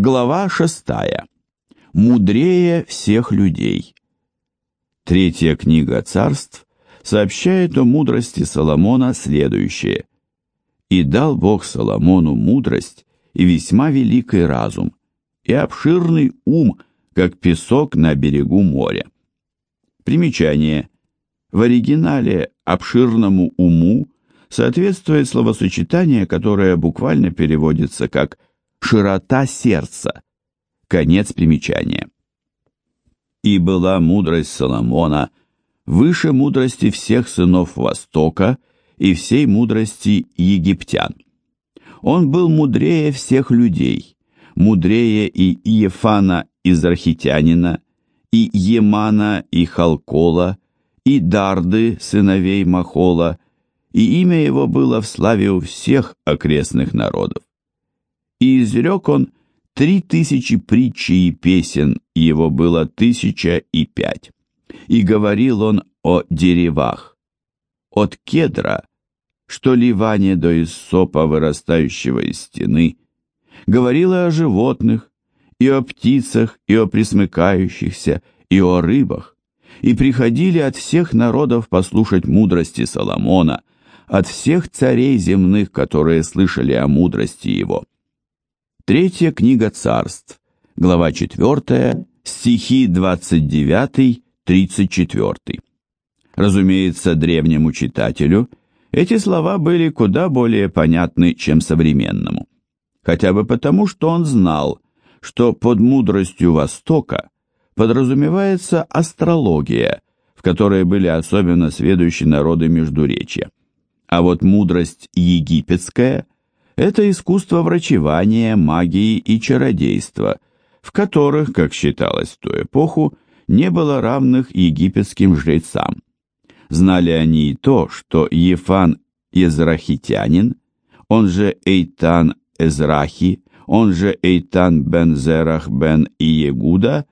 Глава шестая. Мудрее всех людей. Третья книга царств сообщает о мудрости Соломона следующее. «И дал Бог Соломону мудрость и весьма великий разум, и обширный ум, как песок на берегу моря». Примечание. В оригинале «обширному уму» соответствует словосочетание, которое буквально переводится как «широта сердца». Конец примечания. «И была мудрость Соломона выше мудрости всех сынов Востока и всей мудрости египтян. Он был мудрее всех людей, мудрее и Иефана из Архитянина, и Емана и Халкола, и Дарды, сыновей Махола, и имя его было в славе у всех окрестных народов. И изрек он три тысячи притчи и песен, его было тысяча и пять. И говорил он о деревах, от кедра, что ливане до иссопа, вырастающего из стены, говорила о животных, и о птицах, и о присмыкающихся, и о рыбах, и приходили от всех народов послушать мудрости Соломона, от всех царей земных, которые слышали о мудрости его. Третья книга царств, глава 4, стихи 29-34. Разумеется, древнему читателю эти слова были куда более понятны, чем современному. Хотя бы потому, что он знал, что под мудростью Востока подразумевается астрология, в которой были особенно сведущие народы Междуречья. А вот мудрость египетская – это искусство врачевания, магии и чародейства, в которых, как считалось в ту эпоху, не было равных египетским жрецам. Знали они и то, что Ефан Езрахитянин, он же Эйтан Эзрахи, он же Эйтан бен Зерах бен Иегуда,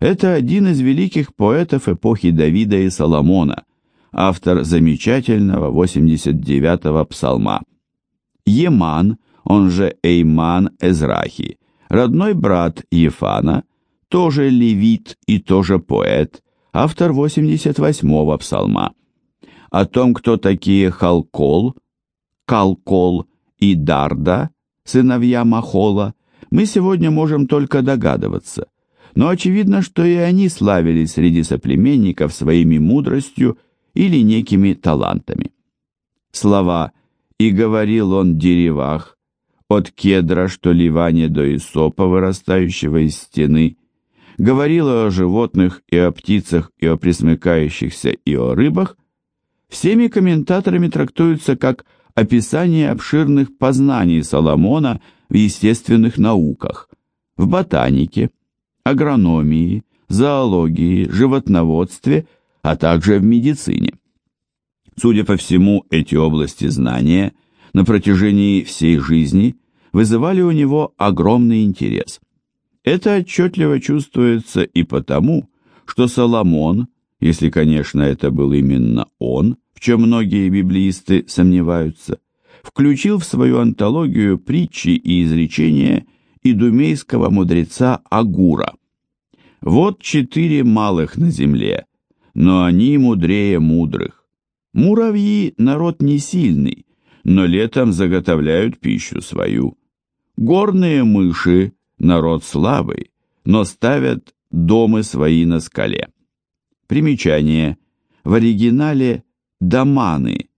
это один из великих поэтов эпохи Давида и Соломона – автор замечательного 89-го псалма. Еман, он же Эйман Эзрахи, родной брат Ефана, тоже левит и тоже поэт, автор 88-го псалма. О том, кто такие Халкол, Калкол и Дарда, сыновья Махола, мы сегодня можем только догадываться. Но очевидно, что и они славились среди соплеменников своими мудростью или некими талантами. Слова «и говорил он деревах», от кедра, что ливане до исопа, вырастающего из стены, говорила о животных и о птицах и о присмыкающихся и о рыбах, всеми комментаторами трактуются как описание обширных познаний Соломона в естественных науках, в ботанике, агрономии, зоологии, животноводстве – а также в медицине. Судя по всему, эти области знания на протяжении всей жизни вызывали у него огромный интерес. Это отчетливо чувствуется и потому, что Соломон, если, конечно, это был именно он, в чем многие библеисты сомневаются, включил в свою антологию притчи и изречения идумейского мудреца Агура. Вот четыре малых на земле, но они мудрее мудрых. Муравьи – народ не сильный, но летом заготовляют пищу свою. Горные мыши – народ слабый, но ставят домы свои на скале. Примечание. В оригинале «даманы»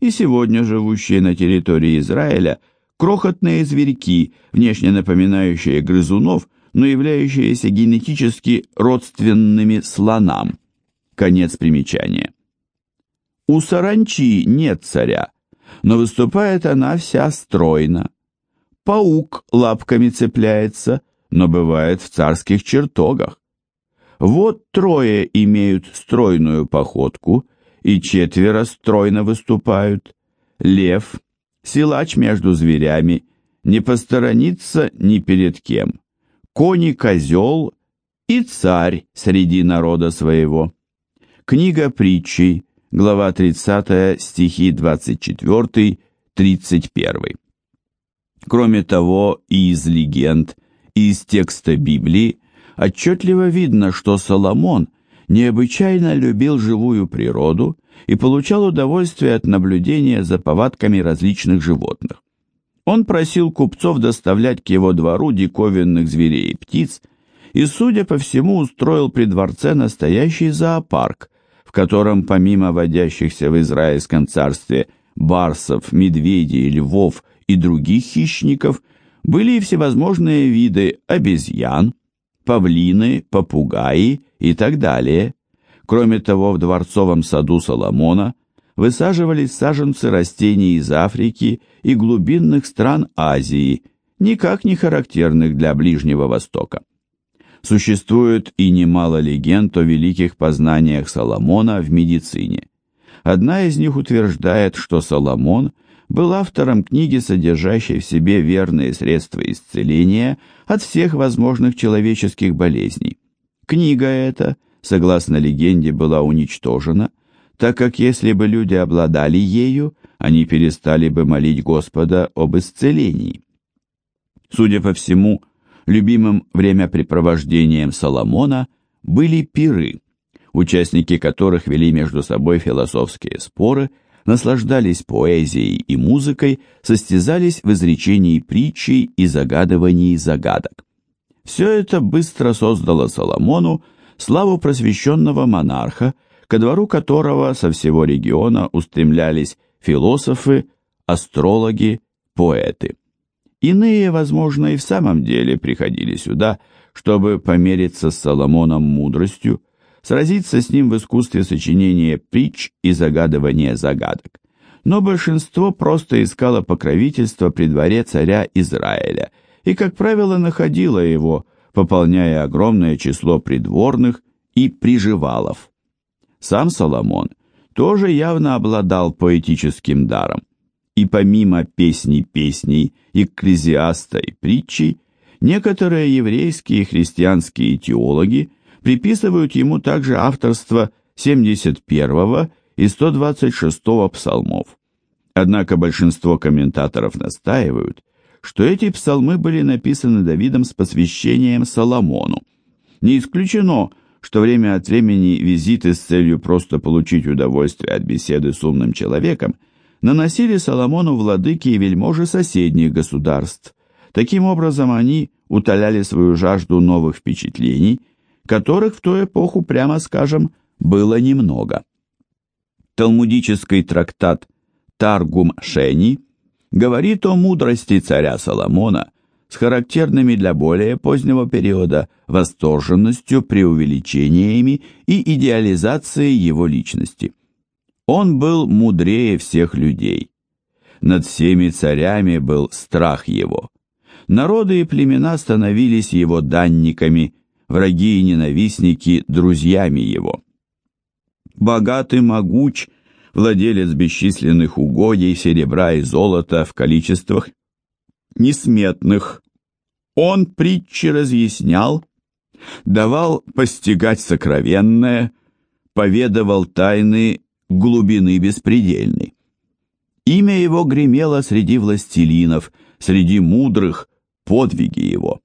и сегодня живущие на территории Израиля крохотные зверьки, внешне напоминающие грызунов, но являющиеся генетически родственными слонам. Конец примечания. У саранчи нет царя, но выступает она вся стройно. Паук лапками цепляется, но бывает в царских чертогах. Вот трое имеют стройную походку, и четверо стройно выступают. Лев, силач между зверями, не посторонится ни перед кем. Кони-козел и царь среди народа своего. Книга притчей, глава 30, стихи 24-31. Кроме того, и из легенд, Из текста Библии отчетливо видно, что Соломон необычайно любил живую природу и получал удовольствие от наблюдения за повадками различных животных. Он просил купцов доставлять к его двору диковинных зверей и птиц, и, судя по всему, устроил при дворце настоящий зоопарк, в котором помимо водящихся в Израильском царстве барсов, медведей, львов и других хищников, были и всевозможные виды обезьян, павлины, попугаи и так далее. Кроме того, в дворцовом саду Соломона высаживались саженцы растений из Африки и глубинных стран Азии, никак не характерных для Ближнего Востока. Существует и немало легенд о великих познаниях Соломона в медицине. Одна из них утверждает, что Соломон был автором книги, содержащей в себе верные средства исцеления от всех возможных человеческих болезней. Книга эта, согласно легенде, была уничтожена, так как если бы люди обладали ею, они перестали бы молить Господа об исцелении. Судя по всему, любимым времяпрепровождением Соломона были пиры, участники которых вели между собой философские споры, наслаждались поэзией и музыкой, состязались в изречении притчей и загадывании загадок. Все это быстро создало Соломону славу просвещенного монарха, ко двору которого со всего региона устремлялись философы, астрологи, поэты. Иные, возможно, и в самом деле приходили сюда, чтобы помериться с Соломоном мудростью, сразиться с ним в искусстве сочинения притч и загадывания загадок. Но большинство просто искало покровительство при дворе царя Израиля и, как правило, находило его, пополняя огромное число придворных и приживалов. Сам Соломон тоже явно обладал поэтическим даром и помимо песней песней, экклезиаста и притчей, некоторые еврейские и христианские теологи приписывают ему также авторство 71 и 126 псалмов. Однако большинство комментаторов настаивают, что эти псалмы были написаны Давидом с посвящением Соломону. Не исключено, что время от времени визиты с целью просто получить удовольствие от беседы с умным человеком – наносили Соломону владыки и вельможи соседних государств. Таким образом, они утоляли свою жажду новых впечатлений, которых в ту эпоху, прямо скажем, было немного. Талмудический трактат Таргум Шени говорит о мудрости царя Соломона с характерными для более позднего периода восторженностью, преувеличениями и идеализацией его личности. Он был мудрее всех людей. Над всеми царями был страх его. Народы и племена становились его данниками, враги и ненавистники – друзьями его. Богат и могуч, владелец бесчисленных угодий, серебра и золота в количествах несметных. Он притчи разъяснял, давал постигать сокровенное, поведывал тайны глубины беспредельной. Имя его гремело среди властелинов, среди мудрых, подвиги его.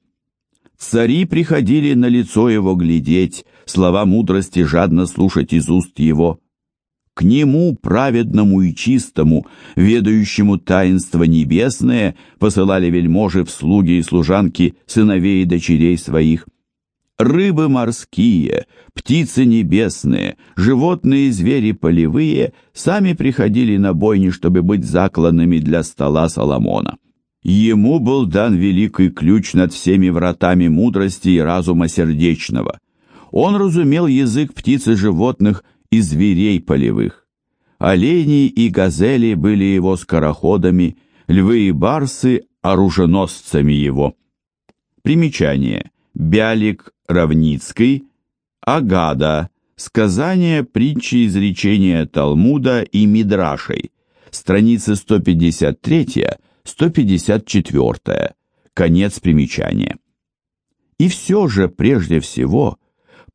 Цари приходили на лицо его глядеть, слова мудрости жадно слушать из уст его. К нему, праведному и чистому, ведающему таинство небесное, посылали вельможи в слуги и служанки сыновей и дочерей своих рыбы морские, птицы небесные, животные и звери полевые сами приходили на бойни, чтобы быть закланными для стола Соломона. Ему был дан великий ключ над всеми вратами мудрости и разума сердечного. Он разумел язык птиц и животных и зверей полевых. Олени и газели были его скороходами, львы и барсы – оруженосцами его. Примечание. Бялик Равницкий, Агада, сказания, притчи, изречения Талмуда и Мидрашей, страницы 153-154, конец примечания. И все же, прежде всего,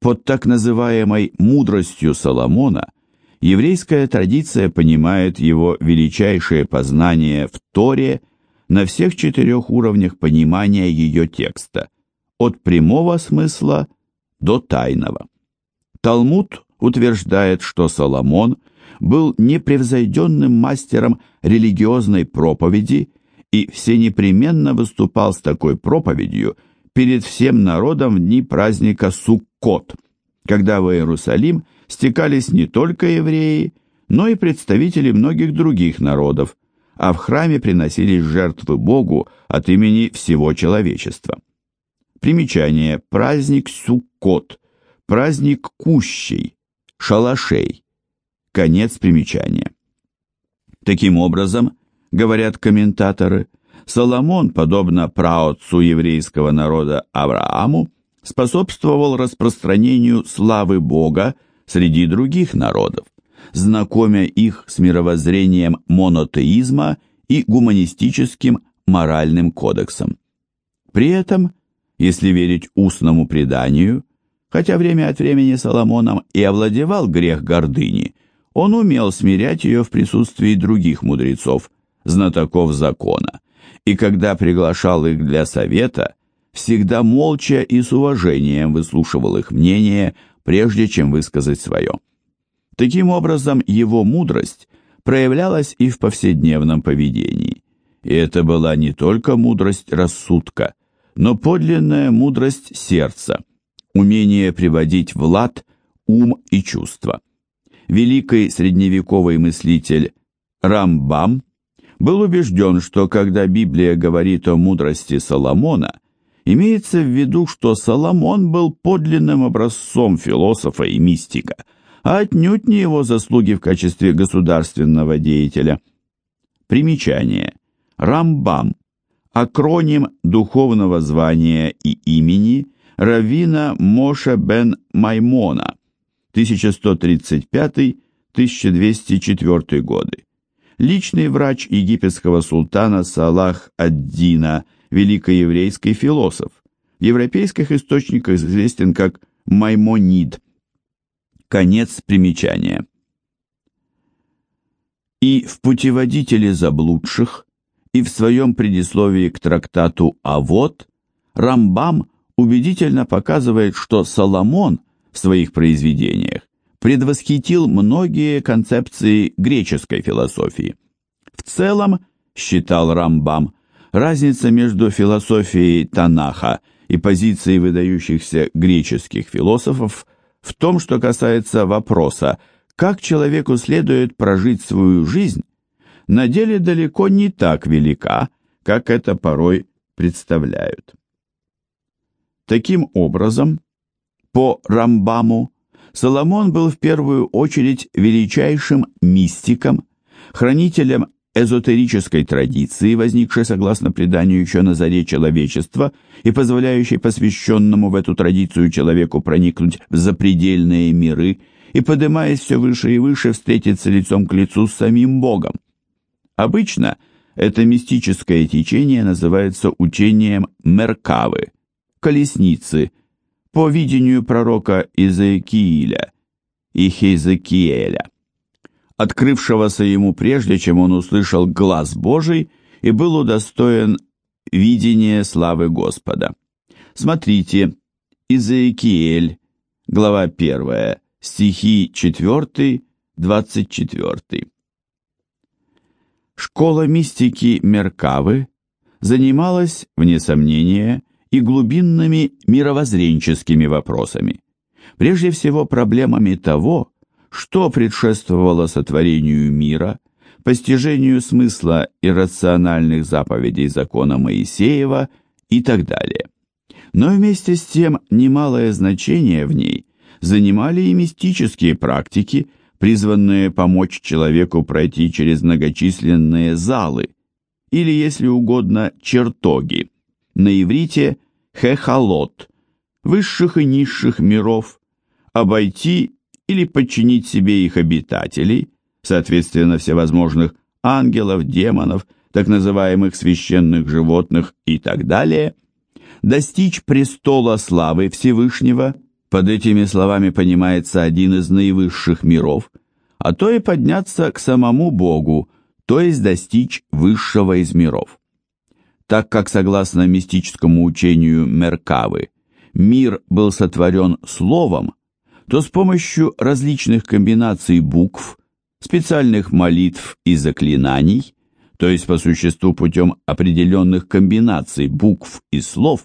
под так называемой «мудростью Соломона» еврейская традиция понимает его величайшее познание в Торе на всех четырех уровнях понимания ее текста – от прямого смысла до тайного. Талмуд утверждает, что Соломон был непревзойденным мастером религиозной проповеди и всенепременно выступал с такой проповедью перед всем народом в дни праздника Суккот, когда в Иерусалим стекались не только евреи, но и представители многих других народов, а в храме приносились жертвы Богу от имени всего человечества. Примечание. Праздник Суккот. Праздник кущей, шалашей. Конец примечания. Таким образом, говорят комментаторы, Соломон, подобно праотцу еврейского народа Аврааму, способствовал распространению славы Бога среди других народов, знакомя их с мировоззрением монотеизма и гуманистическим моральным кодексом. При этом, если верить устному преданию, хотя время от времени Соломоном и овладевал грех гордыни, он умел смирять ее в присутствии других мудрецов, знатоков закона, и когда приглашал их для совета, всегда молча и с уважением выслушивал их мнение, прежде чем высказать свое. Таким образом, его мудрость проявлялась и в повседневном поведении. И это была не только мудрость рассудка, но подлинная мудрость сердца, умение приводить в лад ум и чувства. Великий средневековый мыслитель Рамбам был убежден, что когда Библия говорит о мудрости Соломона, имеется в виду, что Соломон был подлинным образцом философа и мистика, а отнюдь не его заслуги в качестве государственного деятеля. Примечание. Рамбам. Акроним духовного звания и имени Равина Моша бен Маймона 1135-1204 годы личный врач египетского султана Салах ад-Дина, великоеврейский философ. В европейских источниках известен как Маймонид. Конец примечания. И в путеводителе заблудших, и в своем предисловии к трактату «А Рамбам убедительно показывает, что Соломон в своих произведениях предвосхитил многие концепции греческой философии. В целом, считал Рамбам, разница между философией Танаха и позицией выдающихся греческих философов в том, что касается вопроса, как человеку следует прожить свою жизнь, на деле далеко не так велика, как это порой представляют. Таким образом, по Рамбаму, Соломон был в первую очередь величайшим мистиком, хранителем эзотерической традиции, возникшей согласно преданию еще на заре человечества и позволяющей посвященному в эту традицию человеку проникнуть в запредельные миры и, поднимаясь все выше и выше, встретиться лицом к лицу с самим Богом. Обычно это мистическое течение называется учением Меркавы, колесницы, по видению пророка Изекииля и Хезекиэля, открывшегося ему прежде, чем он услышал глаз Божий и был удостоен видения славы Господа. Смотрите, Изекиэль, глава 1, стихи 4, 24. Школа мистики Меркавы занималась, вне сомнения, и глубинными мировоззренческими вопросами. Прежде всего проблемами того, что предшествовало сотворению мира, постижению смысла иррациональных заповедей закона Моисеева и так далее. Но вместе с тем немалое значение в ней занимали и мистические практики, призванные помочь человеку пройти через многочисленные залы, или, если угодно, чертоги, на иврите хехалот, высших и низших миров, обойти или подчинить себе их обитателей, соответственно всевозможных ангелов, демонов, так называемых священных животных и так далее, достичь престола славы Всевышнего, под этими словами понимается один из наивысших миров, а то и подняться к самому Богу, то есть достичь высшего из миров. так как, согласно мистическому учению Меркавы, мир был сотворен словом, то с помощью различных комбинаций букв, специальных молитв и заклинаний, то есть по существу путем определенных комбинаций букв и слов,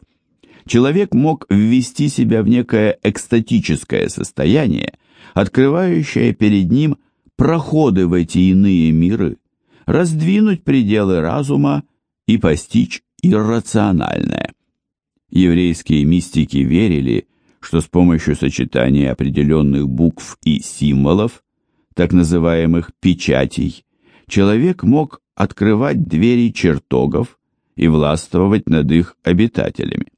человек мог ввести себя в некое экстатическое состояние, открывающее перед ним проходы в эти иные миры, раздвинуть пределы разума и постичь иррациональное. Еврейские мистики верили, что с помощью сочетания определенных букв и символов, так называемых печатей, человек мог открывать двери чертогов и властвовать над их обитателями.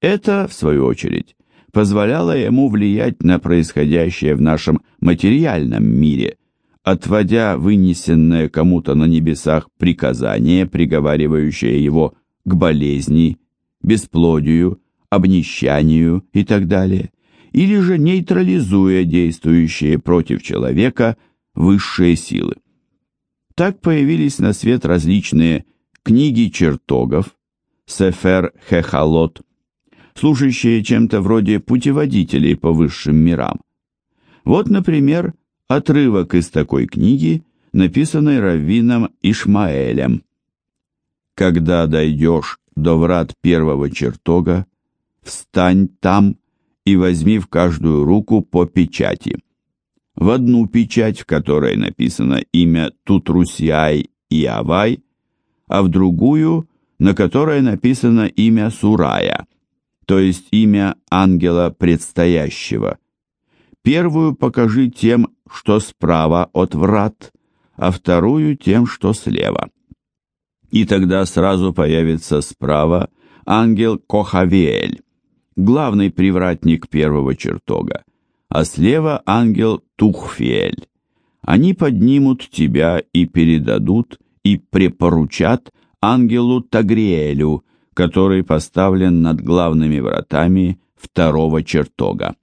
Это, в свою очередь, позволяло ему влиять на происходящее в нашем материальном мире – отводя вынесенное кому-то на небесах приказание, приговаривающее его к болезни, бесплодию, обнищанию и так далее, или же нейтрализуя действующие против человека высшие силы. Так появились на свет различные книги чертогов, Сефер Хехалот, служащие чем-то вроде путеводителей по высшим мирам. Вот, например, Отрывок из такой книги, написанной раввином Ишмаэлем. «Когда дойдешь до врат первого чертога, встань там и возьми в каждую руку по печати. В одну печать, в которой написано имя Тутрусяй и Авай, а в другую, на которой написано имя Сурая, то есть имя ангела предстоящего. Первую покажи тем, что справа от врат, а вторую тем, что слева. И тогда сразу появится справа ангел Кохавиэль, главный привратник первого чертога, а слева ангел Тухфиэль. Они поднимут тебя и передадут, и препоручат ангелу Тагриэлю, который поставлен над главными вратами второго чертога.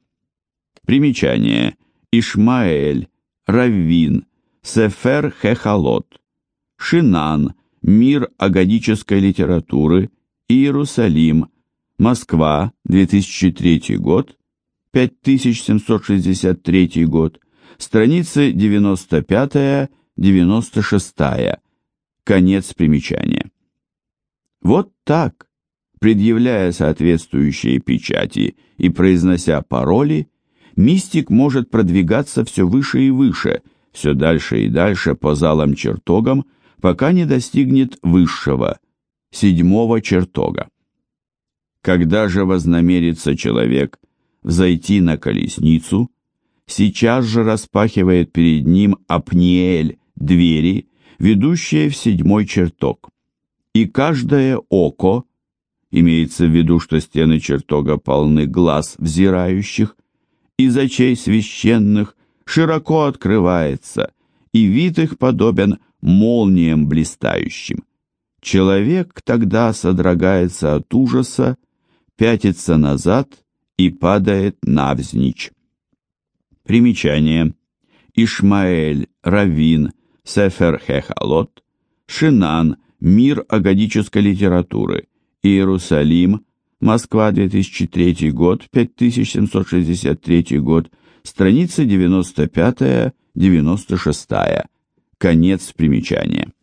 Примечание. Ишмаэль, Раввин, Сефер Хехалот, Шинан, Мир агадической литературы, Иерусалим, Москва, 2003 год, 5763 год, страницы 95-96, конец примечания. Вот так, предъявляя соответствующие печати и произнося пароли, мистик может продвигаться все выше и выше, все дальше и дальше по залам-чертогам, пока не достигнет высшего, седьмого чертога. Когда же вознамерится человек взойти на колесницу, сейчас же распахивает перед ним Апниэль двери, ведущие в седьмой чертог. И каждое око, имеется в виду, что стены чертога полны глаз взирающих, из очей священных широко открывается, и вид их подобен молниям блистающим. Человек тогда содрогается от ужаса, пятится назад и падает навзничь. Примечание. Ишмаэль, Равин, Сефер Хехалот, Шинан, Мир агадической литературы, Иерусалим, Москва, 2003 год, 5763 год, страница 95-96, конец примечания.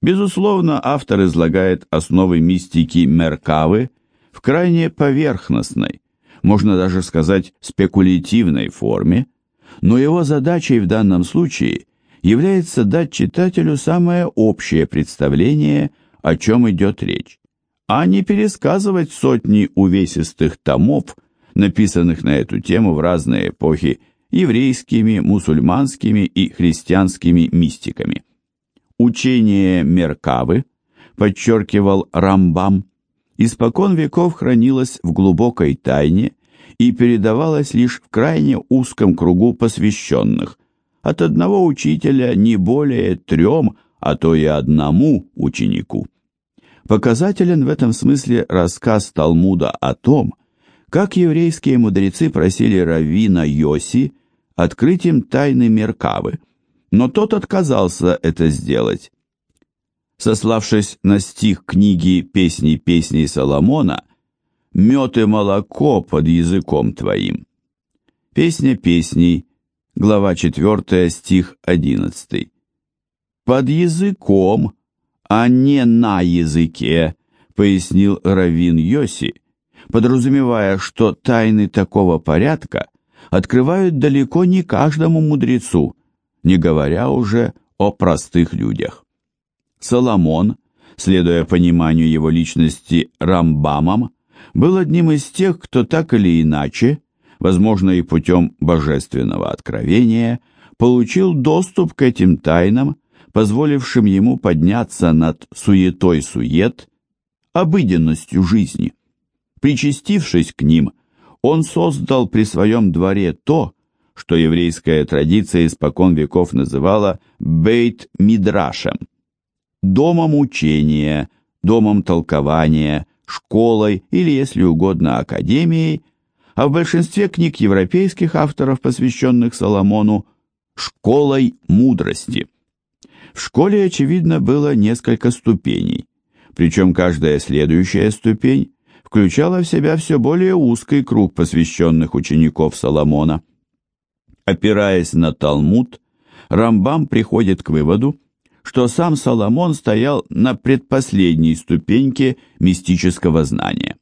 Безусловно, автор излагает основы мистики Меркавы в крайне поверхностной, можно даже сказать спекулятивной форме, но его задачей в данном случае является дать читателю самое общее представление, о чем идет речь а не пересказывать сотни увесистых томов, написанных на эту тему в разные эпохи еврейскими, мусульманскими и христианскими мистиками. Учение Меркавы, подчеркивал Рамбам, испокон веков хранилось в глубокой тайне и передавалось лишь в крайне узком кругу посвященных, от одного учителя не более трем, а то и одному ученику. Показателен в этом смысле рассказ Талмуда о том, как еврейские мудрецы просили раввина Йоси открыть им тайны Меркавы, но тот отказался это сделать. сославшись на стих книги «Песни песней Соломона», «Мед и молоко под языком твоим». Песня песней, глава 4, стих 11. «Под языком, а не на языке», пояснил Равин Йоси, подразумевая, что тайны такого порядка открывают далеко не каждому мудрецу, не говоря уже о простых людях. Соломон, следуя пониманию его личности Рамбамом, был одним из тех, кто так или иначе, возможно и путем божественного откровения, получил доступ к этим тайнам, позволившим ему подняться над суетой сует, обыденностью жизни. Причастившись к ним, он создал при своем дворе то, что еврейская традиция испокон веков называла бейт-мидрашем, домом учения, домом толкования, школой или, если угодно, академией, а в большинстве книг европейских авторов, посвященных Соломону, школой мудрости. В школе, очевидно, было несколько ступеней, причем каждая следующая ступень включала в себя все более узкий круг посвященных учеников Соломона. Опираясь на Талмуд, Рамбам приходит к выводу, что сам Соломон стоял на предпоследней ступеньке мистического знания.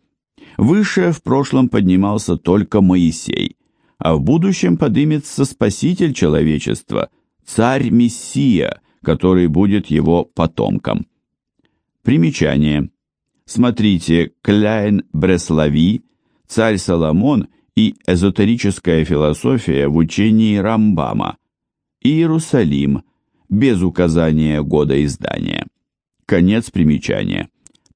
Выше в прошлом поднимался только Моисей, а в будущем поднимется Спаситель человечества, царь-мессия, который будет его потомком. Примечание. Смотрите Кляйн Бреслави, Царь Соломон и эзотерическая философия в учении Рамбама. Иерусалим, без указания года издания. Конец примечания.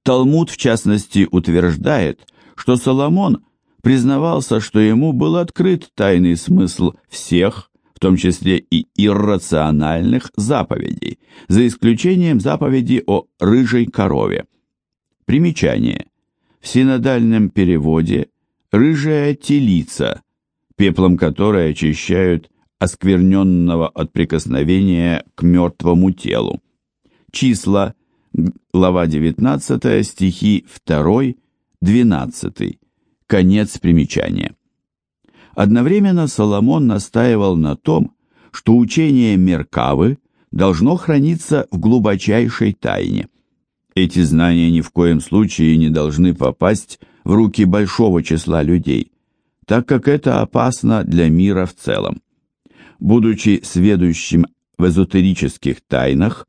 Талмуд, в частности, утверждает, что Соломон признавался, что ему был открыт тайный смысл всех, в том числе и иррациональных заповедей, за исключением заповеди о рыжей корове. Примечание. В синодальном переводе «рыжая телица», пеплом которой очищают оскверненного от прикосновения к мертвому телу. Числа, глава 19, стихи 2, 12. Конец примечания. Одновременно Соломон настаивал на том, что учение Меркавы должно храниться в глубочайшей тайне. Эти знания ни в коем случае не должны попасть в руки большого числа людей, так как это опасно для мира в целом. Будучи сведущим в эзотерических тайнах,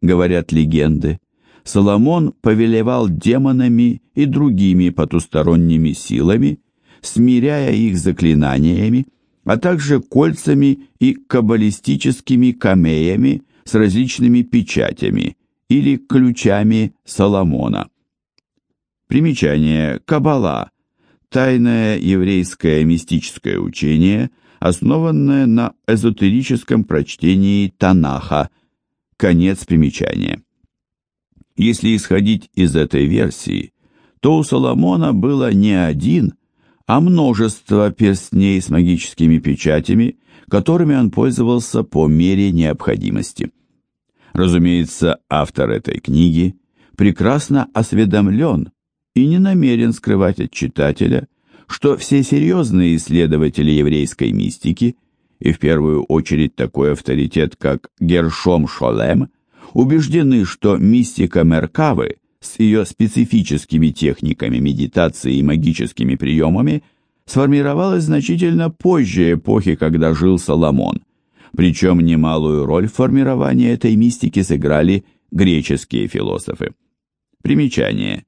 говорят легенды, Соломон повелевал демонами и другими потусторонними силами, смиряя их заклинаниями, а также кольцами и каббалистическими камеями с различными печатями или ключами Соломона. Примечание. Каббала. Тайное еврейское мистическое учение, основанное на эзотерическом прочтении Танаха. Конец примечания. Если исходить из этой версии, то у Соломона было не один, а множество перстней с магическими печатями, которыми он пользовался по мере необходимости. Разумеется, автор этой книги прекрасно осведомлен и не намерен скрывать от читателя, что все серьезные исследователи еврейской мистики, и в первую очередь такой авторитет, как Гершом Шолем, убеждены, что мистика Меркавы с ее специфическими техниками медитации и магическими приемами сформировалась значительно позже эпохи, когда жил Соломон. Причем немалую роль в формировании этой мистики сыграли греческие философы. Примечание.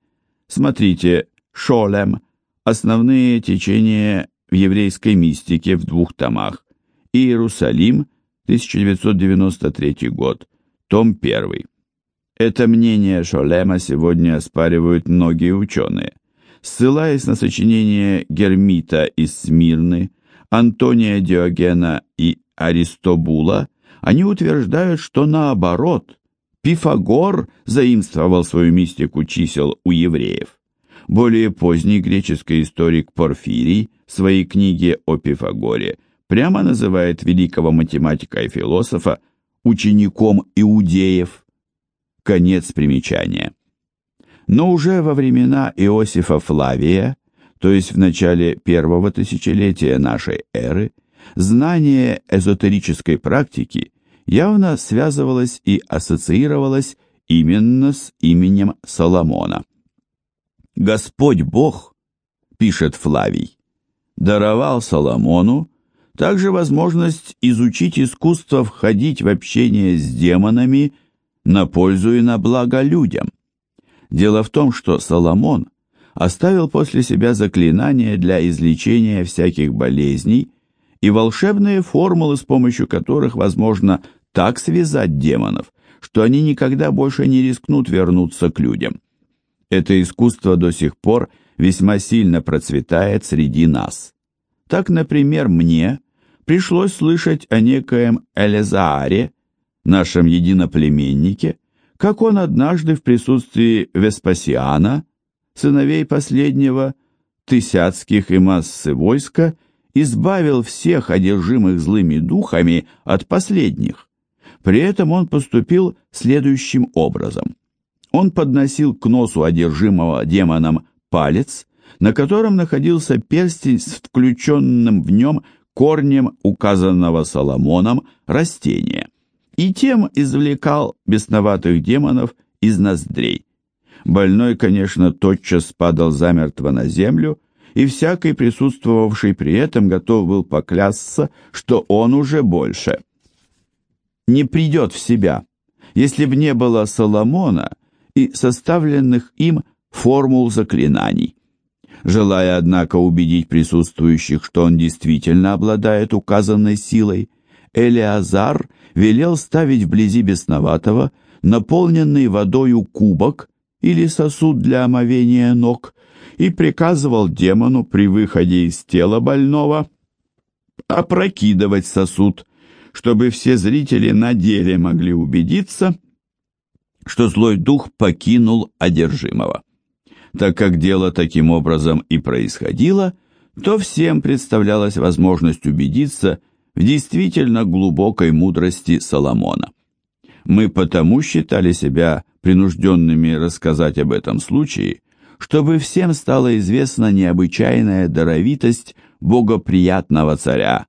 Смотрите Шолем. Основные течения в еврейской мистике в двух томах. Иерусалим, 1993 год, том 1. Это мнение Шолема сегодня оспаривают многие ученые. Ссылаясь на сочинения Гермита из Смирны, Антония Диогена и Аристобула, они утверждают, что наоборот, Пифагор заимствовал свою мистику чисел у евреев. Более поздний греческий историк Порфирий в своей книге о Пифагоре прямо называет великого математика и философа учеником иудеев. Конец примечания. Но уже во времена Иосифа Флавия, то есть в начале первого тысячелетия нашей эры, знание эзотерической практики явно связывалось и ассоциировалось именно с именем Соломона. Господь Бог, пишет Флавий, даровал Соломону также возможность изучить искусство входить в общение с демонами на пользу и на благо людям. Дело в том, что Соломон оставил после себя заклинания для излечения всяких болезней и волшебные формулы, с помощью которых возможно так связать демонов, что они никогда больше не рискнут вернуться к людям. Это искусство до сих пор весьма сильно процветает среди нас. Так, например, мне пришлось слышать о некоем Элезааре, нашем единоплеменнике, как он однажды в присутствии Веспасиана, сыновей последнего, тысяцких и массы войска, избавил всех одержимых злыми духами от последних. При этом он поступил следующим образом. Он подносил к носу одержимого демоном палец, на котором находился перстень с включенным в нем корнем указанного Соломоном растения, и тем извлекал бесноватых демонов из ноздрей. Больной, конечно, тотчас падал замертво на землю, и всякий присутствовавший при этом готов был поклясться, что он уже больше не придет в себя, если б не было Соломона и составленных им формул заклинаний. Желая, однако, убедить присутствующих, что он действительно обладает указанной силой, Элиазар велел ставить вблизи бесноватого наполненный водою кубок или сосуд для омовения ног и приказывал демону при выходе из тела больного опрокидывать сосуд, чтобы все зрители на деле могли убедиться, что злой дух покинул одержимого. Так как дело таким образом и происходило, то всем представлялась возможность убедиться в действительно глубокой мудрости Соломона. Мы потому считали себя принужденными рассказать об этом случае, чтобы всем стала известна необычайная даровитость богоприятного царя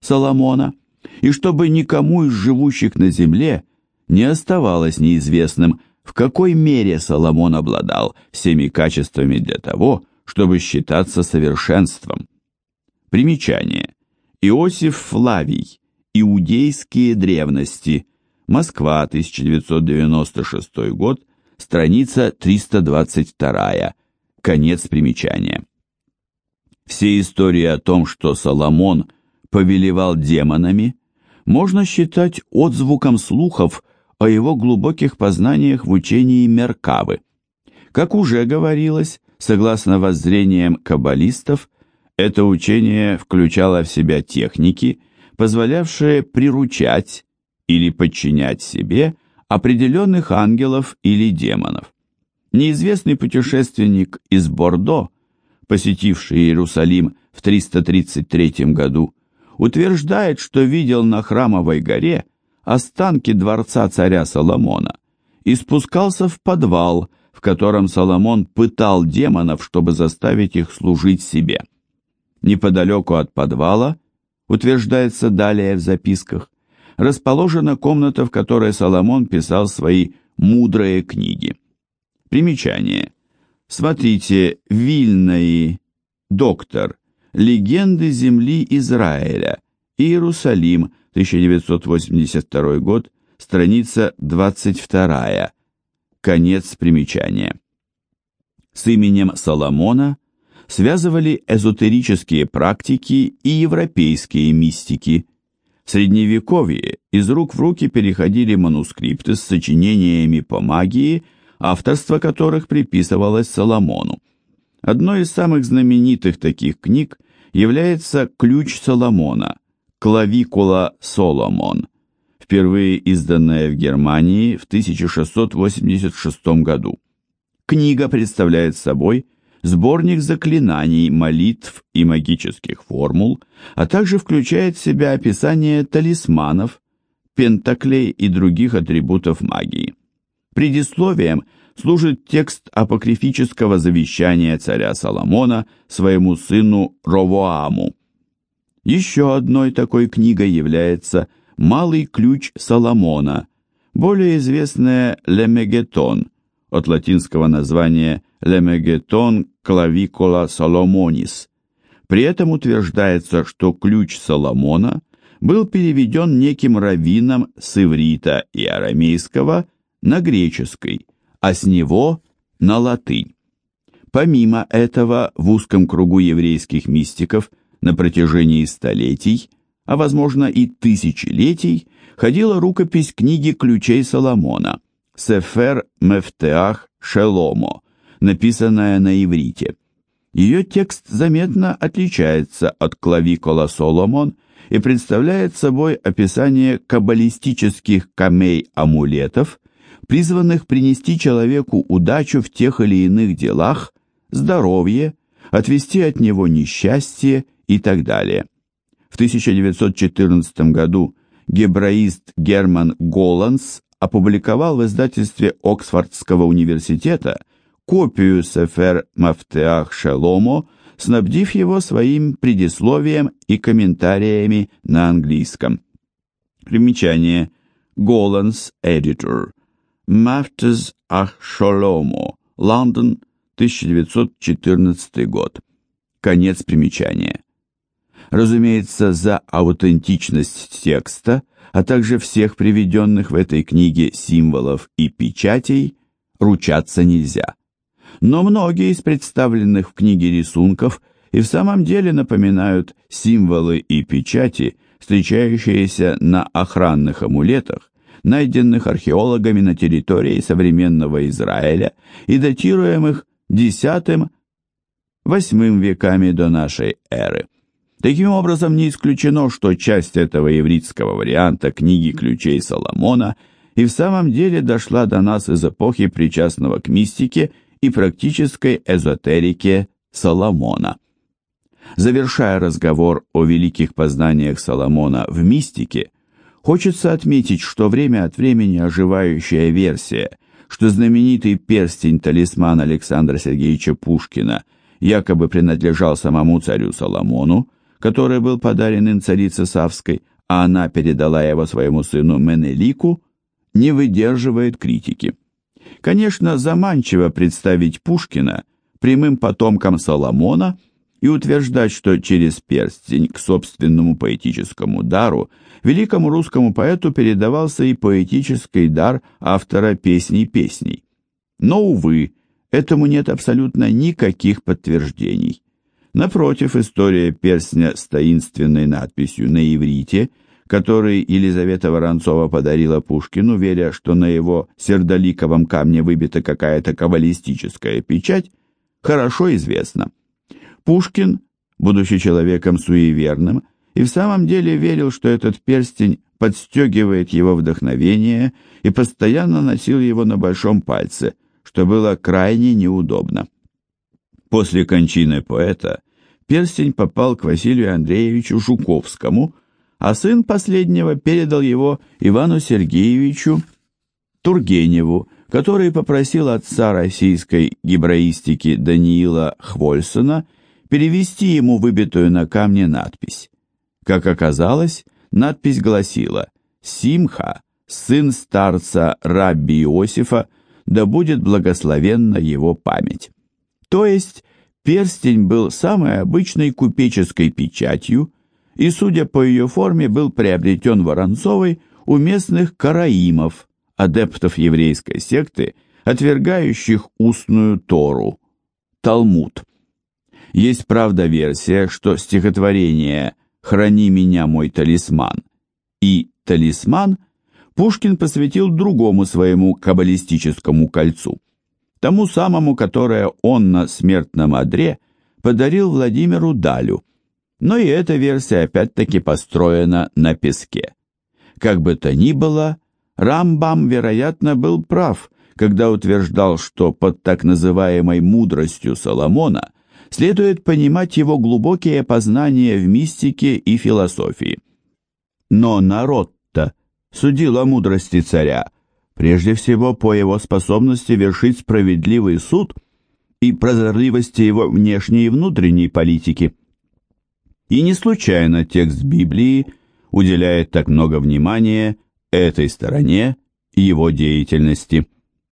Соломона, и чтобы никому из живущих на земле не оставалось неизвестным, в какой мере Соломон обладал всеми качествами для того, чтобы считаться совершенством. Примечание. Иосиф Флавий. Иудейские древности. Москва, 1996 год. Страница 322. Конец примечания. Все истории о том, что Соломон повелевал демонами, можно считать отзвуком слухов о его глубоких познаниях в учении Меркавы. Как уже говорилось, согласно воззрениям каббалистов, это учение включало в себя техники, позволявшие приручать или подчинять себе определенных ангелов или демонов. Неизвестный путешественник из Бордо, посетивший Иерусалим в 333 году, утверждает, что видел на Храмовой горе останки дворца царя Соломона и спускался в подвал, в котором Соломон пытал демонов, чтобы заставить их служить себе. Неподалеку от подвала, утверждается далее в записках, расположена комната, в которой Соломон писал свои мудрые книги. Примечание. Смотрите, Вильнаи, доктор, легенды земли Израиля, Иерусалим, 1982 год, страница 22, конец примечания. С именем Соломона связывали эзотерические практики и европейские мистики. В Средневековье из рук в руки переходили манускрипты с сочинениями по магии, авторство которых приписывалось Соломону. Одной из самых знаменитых таких книг является «Ключ Соломона», Клавикула Соломон, впервые изданная в Германии в 1686 году. Книга представляет собой сборник заклинаний, молитв и магических формул, а также включает в себя описание талисманов, пентаклей и других атрибутов магии. Предисловием служит текст апокрифического завещания царя Соломона своему сыну Ровоаму. Еще одной такой книгой является «Малый ключ Соломона», более известная «Лемегетон», от латинского названия «Лемегетон клавикула Соломонис». При этом утверждается, что ключ Соломона был переведен неким раввином с иврита и арамейского на греческий, а с него на латынь. Помимо этого, в узком кругу еврейских мистиков на протяжении столетий, а возможно и тысячелетий, ходила рукопись книги ключей Соломона «Сефер Мефтеах Шеломо», написанная на иврите. Ее текст заметно отличается от клавикула Соломон и представляет собой описание каббалистических камей-амулетов, призванных принести человеку удачу в тех или иных делах, здоровье, отвести от него несчастье и так далее. В 1914 году гебраист Герман Голланц опубликовал в издательстве Оксфордского университета копию Сефер Мафтеах Шеломо, снабдив его своим предисловием и комментариями на английском. Примечание. Голланц, Editor. Мафтеах Шеломо. Лондон, 1914 год. Конец примечания. Разумеется, за аутентичность текста, а также всех приведенных в этой книге символов и печатей, ручаться нельзя. Но многие из представленных в книге рисунков и в самом деле напоминают символы и печати, встречающиеся на охранных амулетах, найденных археологами на территории современного Израиля и датируемых X-VIII веками до нашей эры. Таким образом, не исключено, что часть этого ивритского варианта книги ключей Соломона и в самом деле дошла до нас из эпохи причастного к мистике и практической эзотерике Соломона. Завершая разговор о великих познаниях Соломона в мистике, хочется отметить, что время от времени оживающая версия, что знаменитый перстень-талисман Александра Сергеевича Пушкина якобы принадлежал самому царю Соломону, который был подарен им царице Савской, а она передала его своему сыну Менелику, не выдерживает критики. Конечно, заманчиво представить Пушкина прямым потомком Соломона и утверждать, что через перстень к собственному поэтическому дару великому русскому поэту передавался и поэтический дар автора песней-песней. Но, увы, этому нет абсолютно никаких подтверждений. Напротив, история перстня с таинственной надписью на иврите – который Елизавета Воронцова подарила Пушкину, веря, что на его сердоликовом камне выбита какая-то каббалистическая печать, хорошо известно. Пушкин, будучи человеком суеверным, и в самом деле верил, что этот перстень подстегивает его вдохновение и постоянно носил его на большом пальце, что было крайне неудобно. После кончины поэта перстень попал к Василию Андреевичу Жуковскому – а сын последнего передал его Ивану Сергеевичу Тургеневу, который попросил отца российской гибраистики Даниила Хвольсона перевести ему выбитую на камне надпись. Как оказалось, надпись гласила «Симха, сын старца Рабби Иосифа, да будет благословенна его память». То есть перстень был самой обычной купеческой печатью, и, судя по ее форме, был приобретен Воронцовой у местных караимов, адептов еврейской секты, отвергающих устную Тору, Талмуд. Есть, правда, версия, что стихотворение «Храни меня, мой талисман» и «Талисман» Пушкин посвятил другому своему каббалистическому кольцу, тому самому, которое он на смертном одре подарил Владимиру Далю – но и эта версия опять-таки построена на песке. Как бы то ни было, Рамбам, вероятно, был прав, когда утверждал, что под так называемой мудростью Соломона следует понимать его глубокие познания в мистике и философии. Но народ-то судил о мудрости царя прежде всего по его способности вершить справедливый суд и прозорливости его внешней и внутренней политики. И не случайно текст Библии уделяет так много внимания этой стороне его деятельности.